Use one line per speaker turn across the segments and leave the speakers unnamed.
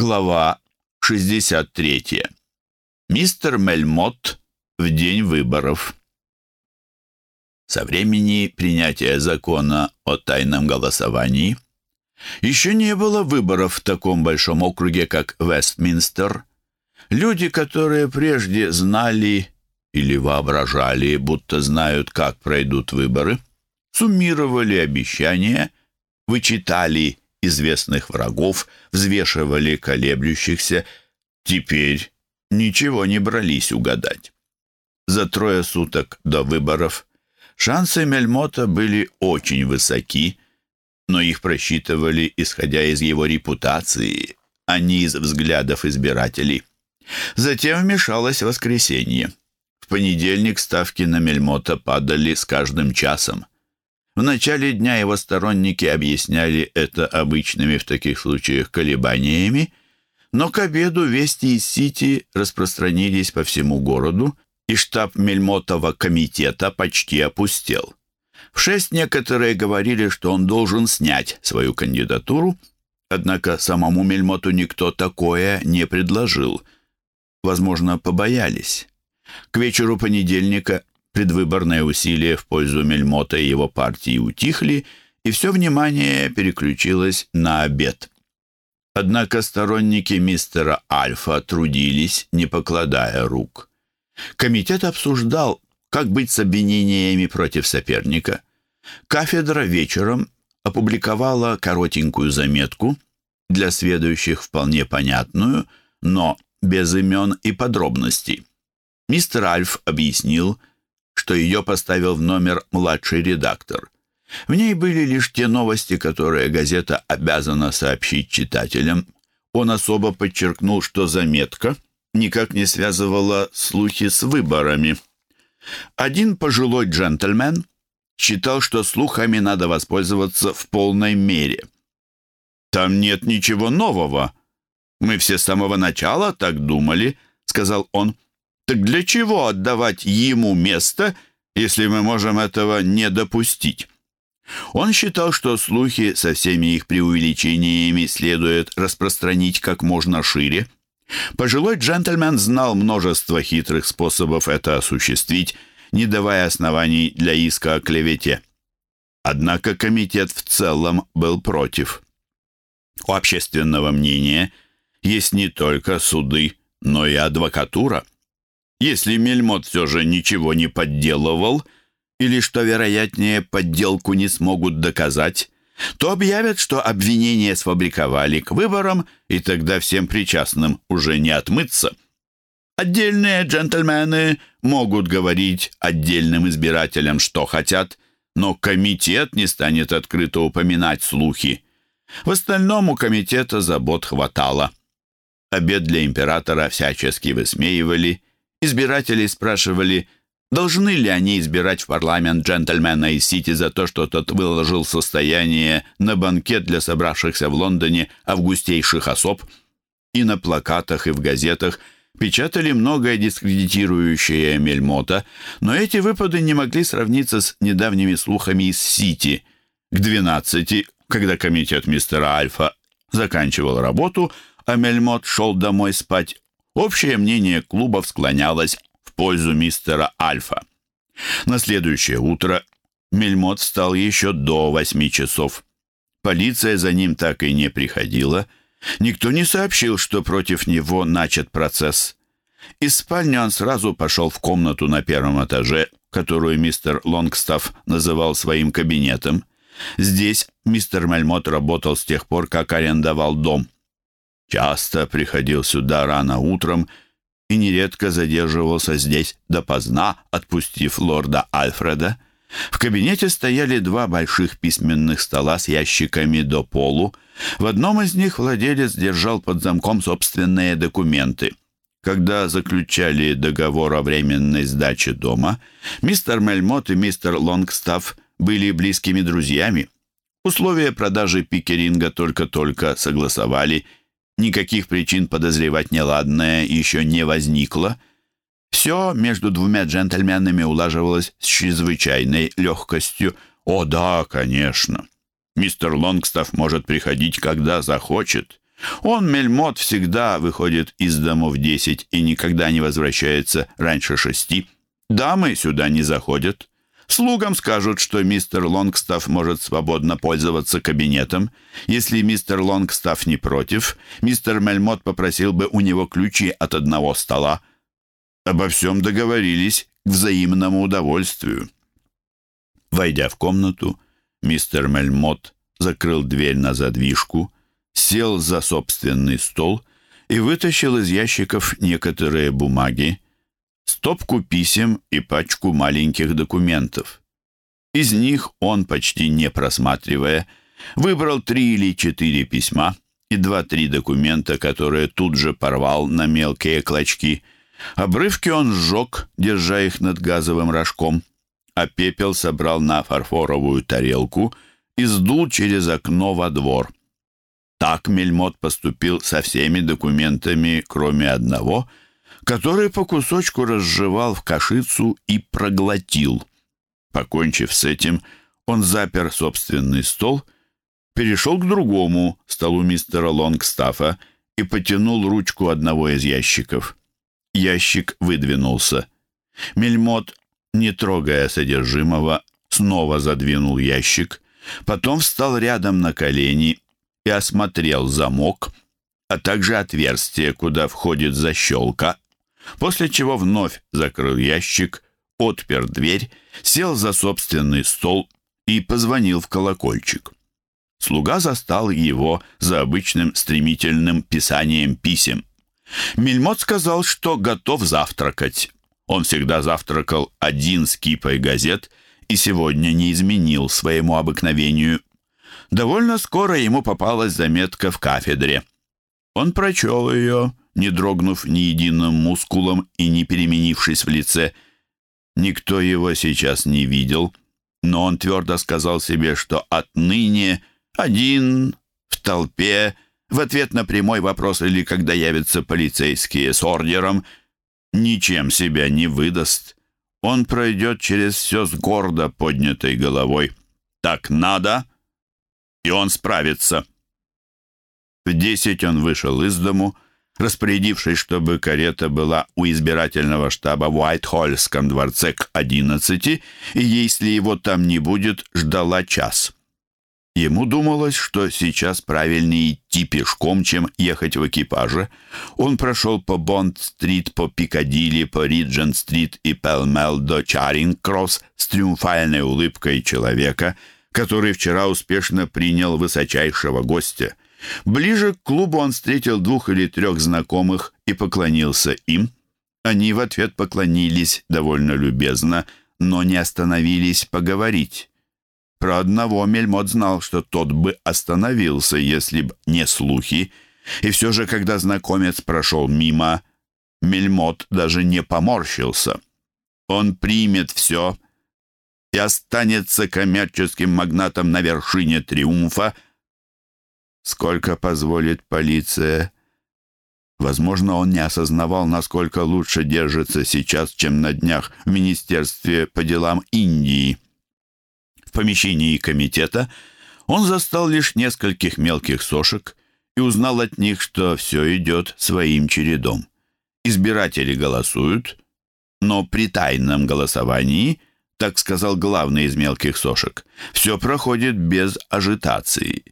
Глава 63. Мистер Мельмот в день выборов. Со времени принятия закона о тайном голосовании еще не было выборов в таком большом округе, как Вестминстер. Люди, которые прежде знали или воображали, будто знают, как пройдут выборы, суммировали обещания, вычитали известных врагов, взвешивали колеблющихся, теперь ничего не брались угадать. За трое суток до выборов шансы Мельмота были очень высоки, но их просчитывали, исходя из его репутации, а не из взглядов избирателей. Затем вмешалось воскресенье. В понедельник ставки на Мельмота падали с каждым часом. В начале дня его сторонники объясняли это обычными в таких случаях колебаниями, но к обеду вести из Сити распространились по всему городу, и штаб Мельмотова комитета почти опустел. В шесть некоторые говорили, что он должен снять свою кандидатуру, однако самому Мельмоту никто такое не предложил. Возможно, побоялись. К вечеру понедельника Предвыборные усилия в пользу Мельмота и его партии утихли, и все внимание переключилось на обед. Однако сторонники мистера Альфа трудились, не покладая рук. Комитет обсуждал, как быть с обвинениями против соперника. Кафедра вечером опубликовала коротенькую заметку, для следующих вполне понятную, но без имен и подробностей. Мистер Альф объяснил, что ее поставил в номер младший редактор. В ней были лишь те новости, которые газета обязана сообщить читателям. Он особо подчеркнул, что заметка никак не связывала слухи с выборами. Один пожилой джентльмен считал, что слухами надо воспользоваться в полной мере. «Там нет ничего нового. Мы все с самого начала так думали», — сказал он. Так для чего отдавать ему место, если мы можем этого не допустить? Он считал, что слухи со всеми их преувеличениями следует распространить как можно шире. Пожилой джентльмен знал множество хитрых способов это осуществить, не давая оснований для иска о клевете. Однако комитет в целом был против. У общественного мнения есть не только суды, но и адвокатура. Если Мельмот все же ничего не подделывал, или, что вероятнее, подделку не смогут доказать, то объявят, что обвинения сфабриковали к выборам, и тогда всем причастным уже не отмыться. Отдельные джентльмены могут говорить отдельным избирателям, что хотят, но комитет не станет открыто упоминать слухи. В остальном у комитета забот хватало. Обед для императора всячески высмеивали – Избиратели спрашивали, должны ли они избирать в парламент джентльмена из Сити за то, что тот выложил состояние на банкет для собравшихся в Лондоне августейших особ. И на плакатах, и в газетах печатали многое дискредитирующее Мельмота, но эти выпады не могли сравниться с недавними слухами из Сити. К 12, когда комитет мистера Альфа заканчивал работу, а Мельмот шел домой спать, Общее мнение клубов склонялось в пользу мистера Альфа. На следующее утро Мельмот встал еще до восьми часов. Полиция за ним так и не приходила. Никто не сообщил, что против него начат процесс. Из спальни он сразу пошел в комнату на первом этаже, которую мистер Лонгстафф называл своим кабинетом. Здесь мистер Мельмот работал с тех пор, как арендовал дом. Часто приходил сюда рано утром и нередко задерживался здесь допоздна, отпустив лорда Альфреда. В кабинете стояли два больших письменных стола с ящиками до полу. В одном из них владелец держал под замком собственные документы. Когда заключали договор о временной сдаче дома, мистер Мельмот и мистер Лонгстафф были близкими друзьями. Условия продажи Пикеринга только-только согласовали – Никаких причин подозревать неладное еще не возникло. Все между двумя джентльменами улаживалось с чрезвычайной легкостью. «О да, конечно. Мистер Лонгстафф может приходить, когда захочет. Он, Мельмот, всегда выходит из дому в десять и никогда не возвращается раньше шести. Дамы сюда не заходят. Слугам скажут, что мистер Лонгстафф может свободно пользоваться кабинетом. Если мистер Лонгстафф не против, мистер Мельмот попросил бы у него ключи от одного стола. Обо всем договорились к взаимному удовольствию. Войдя в комнату, мистер Мельмот закрыл дверь на задвижку, сел за собственный стол и вытащил из ящиков некоторые бумаги, стопку писем и пачку маленьких документов. Из них он, почти не просматривая, выбрал три или четыре письма и два-три документа, которые тут же порвал на мелкие клочки. Обрывки он сжег, держа их над газовым рожком, а пепел собрал на фарфоровую тарелку и сдул через окно во двор. Так Мельмот поступил со всеми документами, кроме одного, который по кусочку разжевал в кашицу и проглотил. Покончив с этим, он запер собственный стол, перешел к другому столу мистера Лонгстафа и потянул ручку одного из ящиков. Ящик выдвинулся. Мельмот, не трогая содержимого, снова задвинул ящик, потом встал рядом на колени и осмотрел замок, а также отверстие, куда входит защелка, после чего вновь закрыл ящик, отпер дверь, сел за собственный стол и позвонил в колокольчик. Слуга застал его за обычным стремительным писанием писем. Мельмот сказал, что готов завтракать. Он всегда завтракал один с кипой газет и сегодня не изменил своему обыкновению. Довольно скоро ему попалась заметка в кафедре. Он прочел ее, не дрогнув ни единым мускулом и не переменившись в лице. Никто его сейчас не видел, но он твердо сказал себе, что отныне один в толпе в ответ на прямой вопрос или когда явятся полицейские с ордером, ничем себя не выдаст. Он пройдет через все с гордо поднятой головой. Так надо, и он справится. В десять он вышел из дому, распорядившись, чтобы карета была у избирательного штаба в Уайтхоллском дворце к одиннадцати, и если его там не будет, ждала час. Ему думалось, что сейчас правильнее идти пешком, чем ехать в экипаже. Он прошел по Бонд-стрит, по Пикадилли, по Риджент-стрит и Пелмел до Чаринг-кросс с триумфальной улыбкой человека — который вчера успешно принял высочайшего гостя. Ближе к клубу он встретил двух или трех знакомых и поклонился им. Они в ответ поклонились довольно любезно, но не остановились поговорить. Про одного Мельмот знал, что тот бы остановился, если б не слухи, и все же, когда знакомец прошел мимо, Мельмот даже не поморщился. Он примет все, и останется коммерческим магнатом на вершине триумфа. Сколько позволит полиция? Возможно, он не осознавал, насколько лучше держится сейчас, чем на днях в Министерстве по делам Индии. В помещении комитета он застал лишь нескольких мелких сошек и узнал от них, что все идет своим чередом. Избиратели голосуют, но при тайном голосовании – так сказал главный из мелких сошек. Все проходит без ажитации.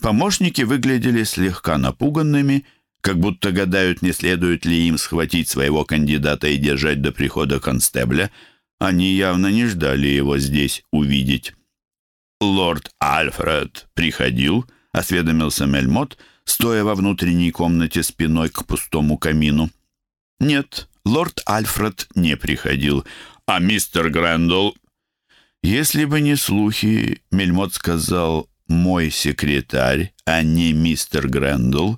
Помощники выглядели слегка напуганными, как будто гадают, не следует ли им схватить своего кандидата и держать до прихода констебля. Они явно не ждали его здесь увидеть. «Лорд Альфред приходил», — осведомился Мельмот, стоя во внутренней комнате спиной к пустому камину. «Нет, лорд Альфред не приходил. А мистер Грэндл... Если бы не слухи, Мельмот сказал «мой секретарь», а не мистер Грэндл,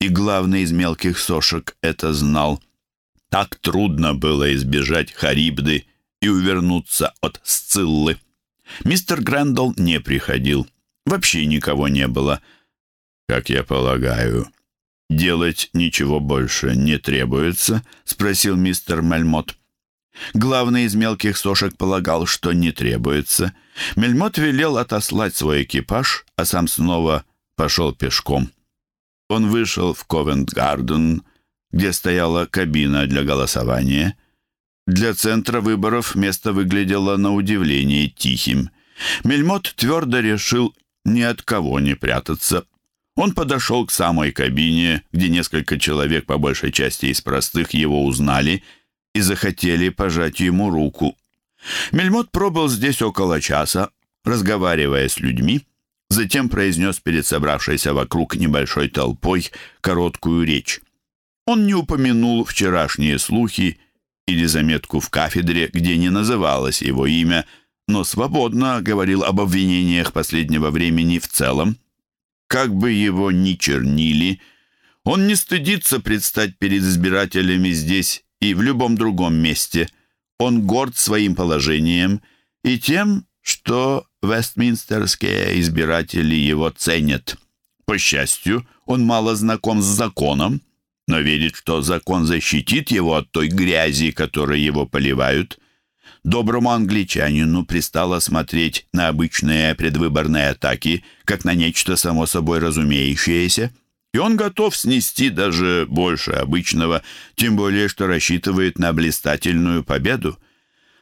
и главный из мелких сошек это знал. Так трудно было избежать Харибды и увернуться от Сциллы. Мистер Грэндл не приходил. Вообще никого не было. «Как я полагаю, делать ничего больше не требуется?» — спросил мистер Мельмот. Главный из мелких сошек полагал, что не требуется. Мельмот велел отослать свой экипаж, а сам снова пошел пешком. он вышел в Ковент-Гарден, где стояла кабина для голосования. Для центра выборов место выглядело на удивление тихим. Мельмот твердо решил ни от кого не прятаться. Он подошел к самой кабине, где несколько человек, по большей части из простых, его узнали и захотели пожать ему руку. Мельмот пробыл здесь около часа, разговаривая с людьми, затем произнес перед собравшейся вокруг небольшой толпой короткую речь. Он не упомянул вчерашние слухи или заметку в кафедре, где не называлось его имя, но свободно говорил об обвинениях последнего времени в целом. Как бы его ни чернили, он не стыдится предстать перед избирателями здесь и в любом другом месте. Он горд своим положением и тем, что вестминстерские избиратели его ценят. По счастью, он мало знаком с законом, но верит, что закон защитит его от той грязи, которой его поливают. Доброму англичанину пристало смотреть на обычные предвыборные атаки, как на нечто само собой разумеющееся, и он готов снести даже больше обычного, тем более что рассчитывает на блистательную победу.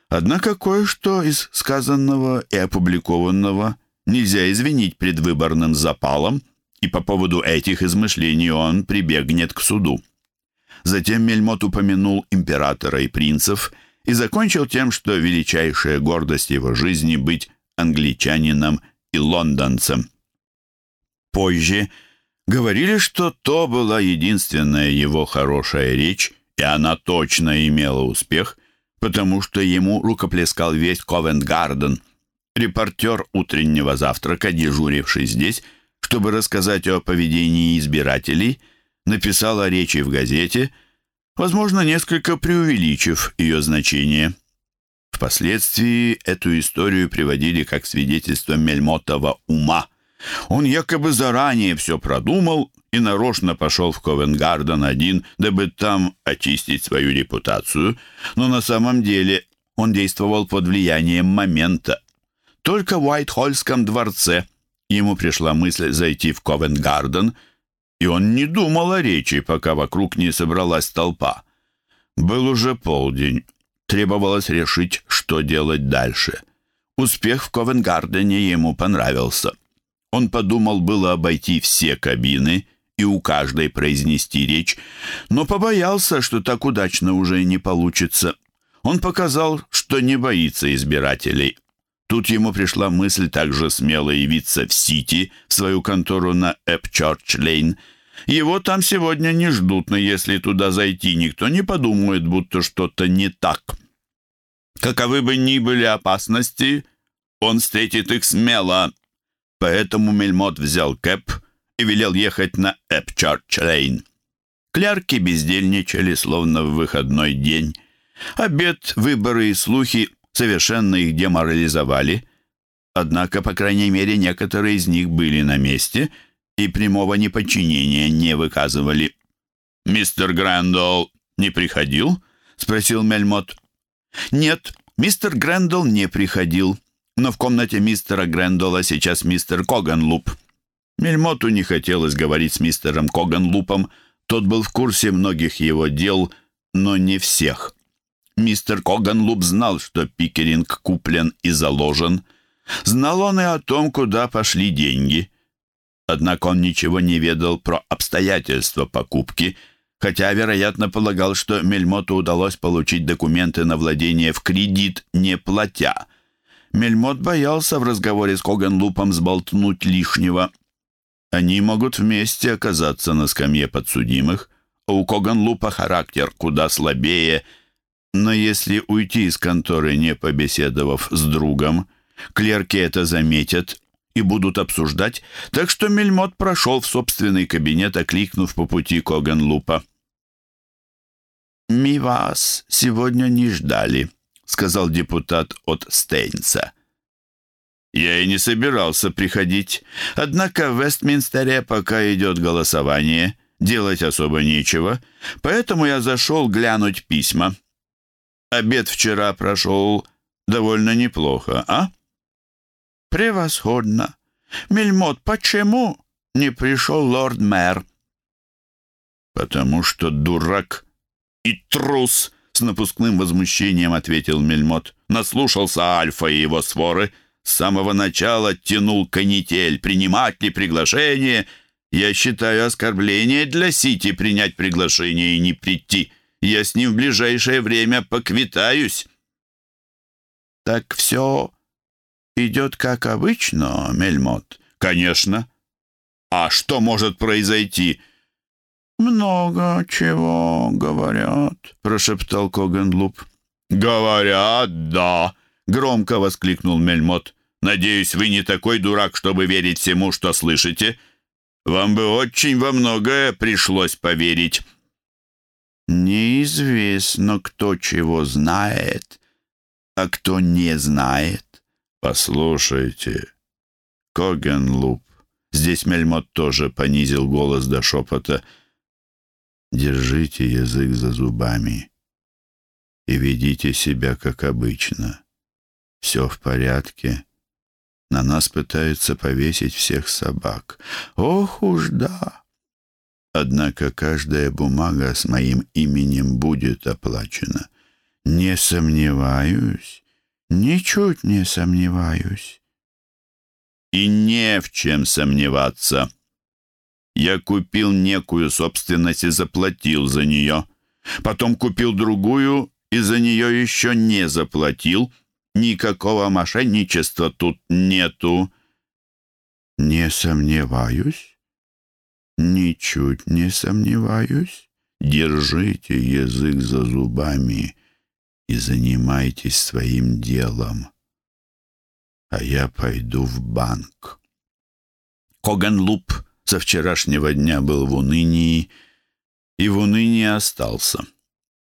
Однако кое-что из сказанного и опубликованного нельзя извинить предвыборным запалом, и по поводу этих измышлений он прибегнет к суду. Затем Мельмот упомянул императора и принцев – и закончил тем, что величайшая гордость его жизни быть англичанином и лондонцем. Позже говорили, что то была единственная его хорошая речь, и она точно имела успех, потому что ему рукоплескал весь Ковент-Гарден. Репортер утреннего завтрака, дежуривший здесь, чтобы рассказать о поведении избирателей, написал о речи в газете – возможно, несколько преувеличив ее значение. Впоследствии эту историю приводили как свидетельство Мельмотова ума. Он якобы заранее все продумал и нарочно пошел в Ковенгарден один, дабы там очистить свою репутацию, но на самом деле он действовал под влиянием момента. Только в Уайтхольском дворце ему пришла мысль зайти в Ковенгарден – и он не думал о речи, пока вокруг не собралась толпа. Был уже полдень. Требовалось решить, что делать дальше. Успех в Ковенгардене ему понравился. Он подумал было обойти все кабины и у каждой произнести речь, но побоялся, что так удачно уже не получится. Он показал, что не боится избирателей. Тут ему пришла мысль также смело явиться в Сити, в свою контору на Эпчорч-Лейн. Его там сегодня не ждут, но если туда зайти, никто не подумает, будто что-то не так. Каковы бы ни были опасности, он встретит их смело. Поэтому Мельмот взял кэп и велел ехать на Эпчорч-Лейн. Клярки бездельничали, словно в выходной день. Обед, выборы и слухи совершенно их деморализовали. Однако, по крайней мере, некоторые из них были на месте и прямого неподчинения не выказывали. «Мистер Грэндалл не приходил?» — спросил Мельмот. «Нет, мистер Грэндалл не приходил, но в комнате мистера Грэндалла сейчас мистер Коганлуп». Мельмоту не хотелось говорить с мистером Коганлупом, тот был в курсе многих его дел, но не всех. Мистер Коганлуп знал, что Пикеринг куплен и заложен. Знал он и о том, куда пошли деньги. Однако он ничего не ведал про обстоятельства покупки, хотя, вероятно, полагал, что Мельмоту удалось получить документы на владение в кредит, не платя. Мельмот боялся в разговоре с Коганлупом сболтнуть лишнего. Они могут вместе оказаться на скамье подсудимых, а у Коганлупа характер куда слабее – но если уйти из конторы, не побеседовав с другом, клерки это заметят и будут обсуждать, так что Мельмот прошел в собственный кабинет, окликнув по пути Коганлупа. «Ми вас сегодня не ждали», — сказал депутат от Стейнса. «Я и не собирался приходить. Однако в Вестминстере пока идет голосование, делать особо нечего, поэтому я зашел глянуть письма». Обед вчера прошел довольно неплохо, а? Превосходно. Мельмот, почему не пришел лорд-мэр? «Потому что дурак и трус!» — с напускным возмущением ответил Мельмот. «Наслушался Альфа и его своры. С самого начала тянул канитель. Принимать ли приглашение? Я считаю оскорбление для Сити принять приглашение и не прийти. Я с ним в ближайшее время поквитаюсь». «Так все идет как обычно, Мельмот?» «Конечно. А что может произойти?»
«Много чего говорят», — прошептал Когенлуп.
«Говорят, да», — громко воскликнул Мельмот. «Надеюсь, вы не такой дурак, чтобы верить всему, что слышите. Вам бы очень во многое пришлось поверить».
«Неизвестно, кто чего знает, а кто не знает».
«Послушайте, Когенлуп». Здесь Мельмот тоже понизил голос до шепота — Держите язык за зубами и ведите себя как обычно. Все в порядке. На нас пытаются повесить всех собак. Ох уж да! Однако каждая бумага с моим именем будет оплачена. Не сомневаюсь, ничуть не сомневаюсь. И не в чем сомневаться. Я купил некую собственность и заплатил за нее. Потом купил другую и за нее еще не заплатил. Никакого мошенничества тут нету.
Не сомневаюсь. Ничуть не сомневаюсь. Держите язык за зубами и занимайтесь своим делом. А я пойду в банк.
Коганлуп со вчерашнего дня был в унынии и в унынии остался.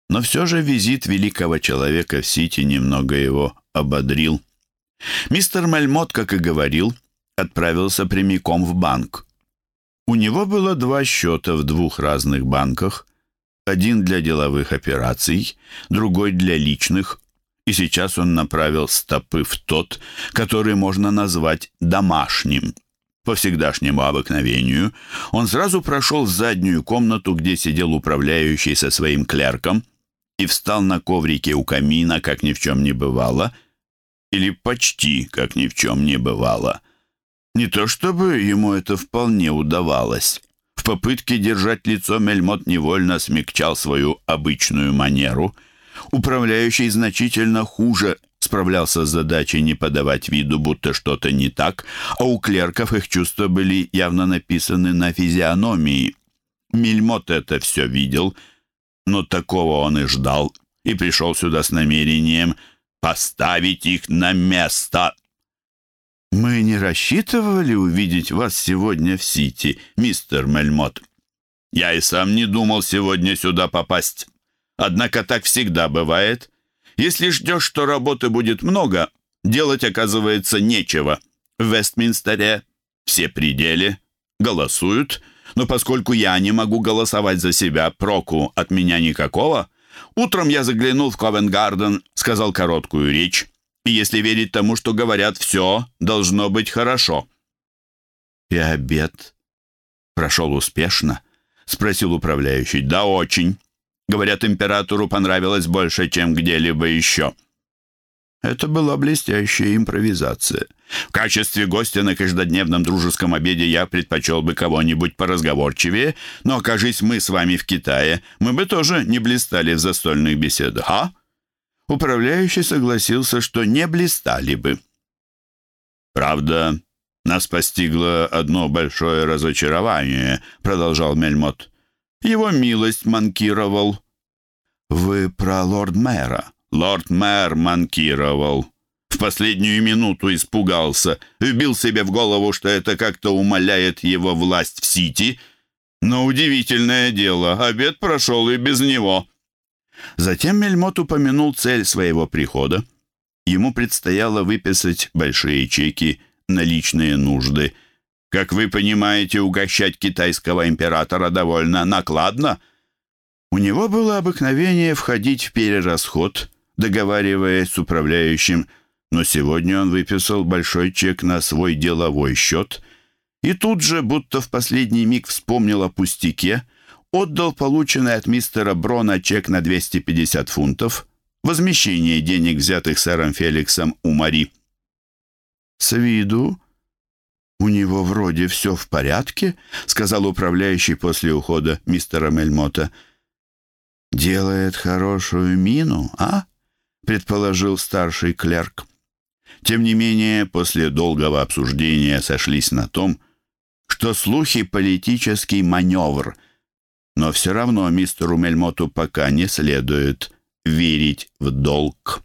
Но все же визит великого человека в Сити немного его ободрил. Мистер Мальмот, как и говорил, отправился прямиком в банк. У него было два счета в двух разных банках, один для деловых операций, другой для личных, и сейчас он направил стопы в тот, который можно назвать домашним – по всегдашнему обыкновению, он сразу прошел в заднюю комнату, где сидел управляющий со своим клерком, и встал на коврике у камина, как ни в чем не бывало, или почти как ни в чем не бывало. Не то чтобы ему это вполне удавалось. В попытке держать лицо Мельмот невольно смягчал свою обычную манеру. Управляющий значительно хуже справлялся с задачей не подавать виду, будто что-то не так, а у клерков их чувства были явно написаны на физиономии. Мельмот это все видел, но такого он и ждал, и пришел сюда с намерением поставить их на место. «Мы не рассчитывали увидеть вас сегодня в Сити, мистер Мельмот. Я и сам не думал сегодня сюда попасть. Однако так всегда бывает». Если ждешь, что работы будет много, делать, оказывается, нечего. В Вестминстере все пределы голосуют, но поскольку я не могу голосовать за себя, проку от меня никакого, утром я заглянул в Ковенгарден, сказал короткую речь, и если верить тому, что говорят, все должно быть хорошо. «И обед прошел успешно?» — спросил управляющий. «Да, очень. Говорят, императору понравилось больше, чем где-либо еще. Это была блестящая импровизация. В качестве гостя на каждодневном дружеском обеде я предпочел бы кого-нибудь поразговорчивее, но, окажись мы с вами в Китае, мы бы тоже не блистали в застольных беседах, а? Управляющий согласился, что не блистали бы. «Правда, нас постигло одно большое разочарование», — продолжал Мельмот. Его милость манкировал». «Вы про лорд-мэра?» «Лорд-мэр манкировал». В последнюю минуту испугался, вбил себе в голову, что это как-то умаляет его власть в Сити. Но удивительное дело, обед прошел и без него. Затем Мельмот упомянул цель своего прихода. Ему предстояло выписать большие чеки на личные нужды – как вы понимаете, угощать китайского императора довольно накладно. У него было обыкновение входить в перерасход, договариваясь с управляющим, но сегодня он выписал большой чек на свой деловой счет и тут же, будто в последний миг вспомнил о пустяке,
отдал полученный от мистера Брона чек на 250 фунтов, возмещение денег, взятых сэром Феликсом у Мари. «С виду у него вроде все в порядке», — сказал управляющий после ухода мистера Мельмота. «Делает хорошую мину, а?» — предположил старший клерк. Тем не менее, после долгого обсуждения сошлись на том, что слухи — политический маневр, но все равно мистеру Мельмоту пока не следует верить в долг.